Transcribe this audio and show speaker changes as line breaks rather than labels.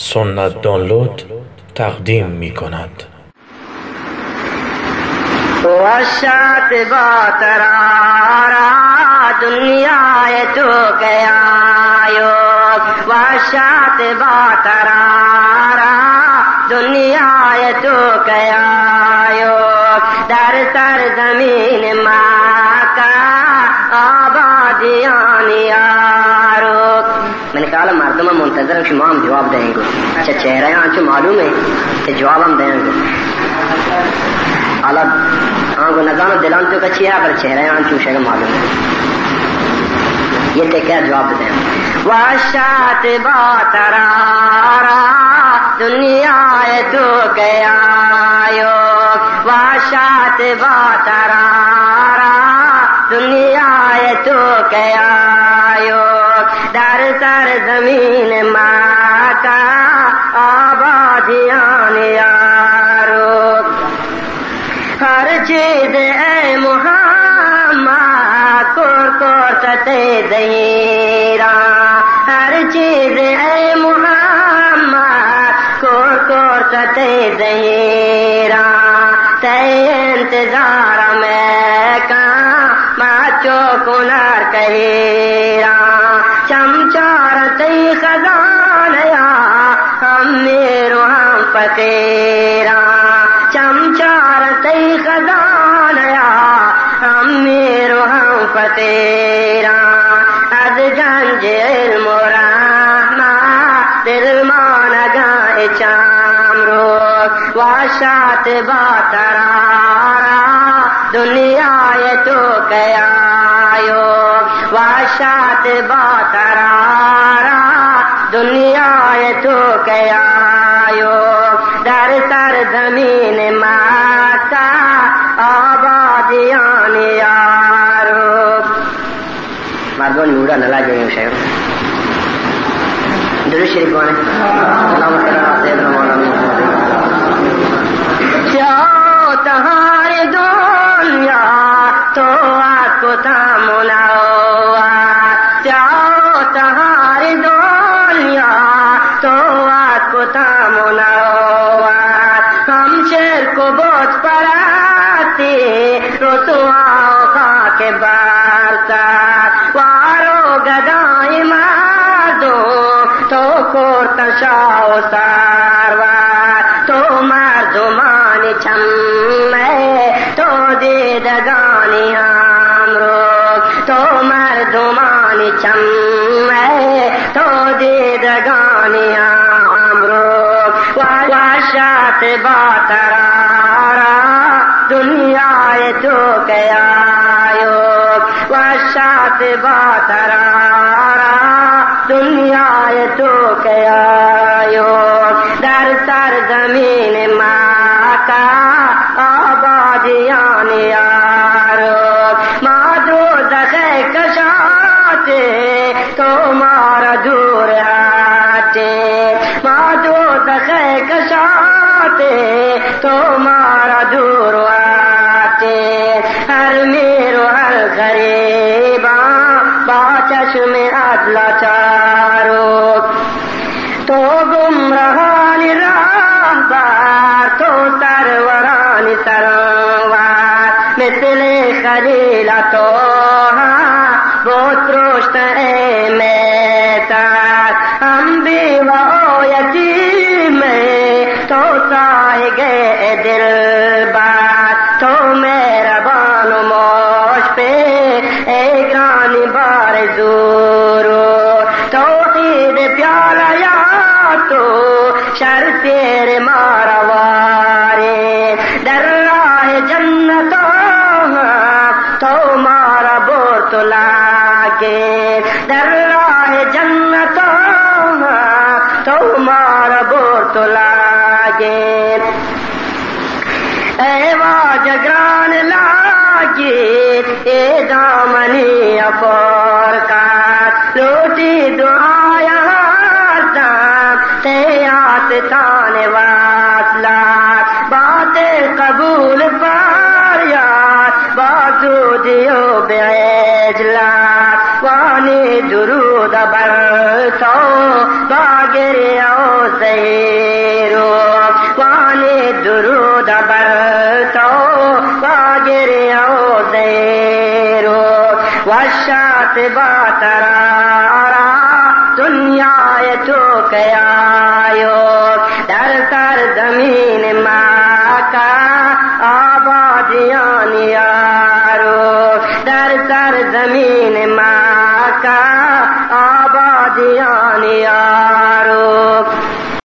سنت دانلود تقدیم می کند.
وشات با ترارا دنیا تو گیا وشات با ترارا دنیا تو گیا در سر زمین ماں کا آبادیان یارو میں نے کہا مردم منتظر شما ہم جواب دیں گے. اچھا چہرے آنچو معلوم ہے کہ جواب ہم دیں گے۔ الگ ہاں کو نظام دلان تو کچھ ہے، پر چہرے آنچو شہر معلوم ہے۔ یہ تے کیا جواب دیں۔ واشات بات رارا دنیا تو گیا واشات بات رارا دنیا تو گیا در سر زمین ماں کا آبادیان یارو۔ ہر چیز اے محمد کور کور دیرا ہر چیز اے محمد کور کور ستے دیرا تے انتظار میں کہاں ماچو کنار کہیرا چمچار تی خزانیا، ہم میرو ہم پتیرا چمچار تی خزانیا، ہم میرو ہم پتیرا از گنج علم و رحمہ، دل مان گائے چام رو واشات باترارا دنیا یہ تو کیا تو کیا در سر زمین ماتا آبادیان یارو مردون نورا نلا جو شہر درو شریف خا کے بارتا وارو گدائی مار دو تو کور تشاؤ ساروار تو مار دو مان چھم میں تو دے دگانی ہم روک تو مر دو مان چھم میں تو دے دگانی ہم روک واشات باترارا، دنیا تو کیا واشات باترارا دنیا تو کیا در سر زمین ماں کا آبادیان یارو مادو دخے کشاتے تو مارا دور آتے۔ مادو دخے کشاتے تو مارا دور آتے۔ ہر میرو ہر غریبا با چشم ادلا چارو تو گمراہان راہ بار تو سروران سروار مثل خلیل تو بہت روشت اے میتار ہم بھی وہ یتیم تو سائے گئے دل بار تو میرا بانو موش پہ اے گرانی بار زورو توحید پیارا یا تو شر تیرے مارا وارے در راہ جنت تو مارا بور تو لاگے، در راہ جنت تو مارا بور تو لاگے۔ اے واجگران لاگے، اے دامنی اپور کا لوٹی دعایا تیات تانے واسلا بات قبول پار یار بازو دیو بیجلا وانی درود بر تو باگر او سے وشات باترارا دنیا تو کیا در تر زمین ماں کا آبادیاں یارو، در تر زمین ماں کا آبادیاں یارو۔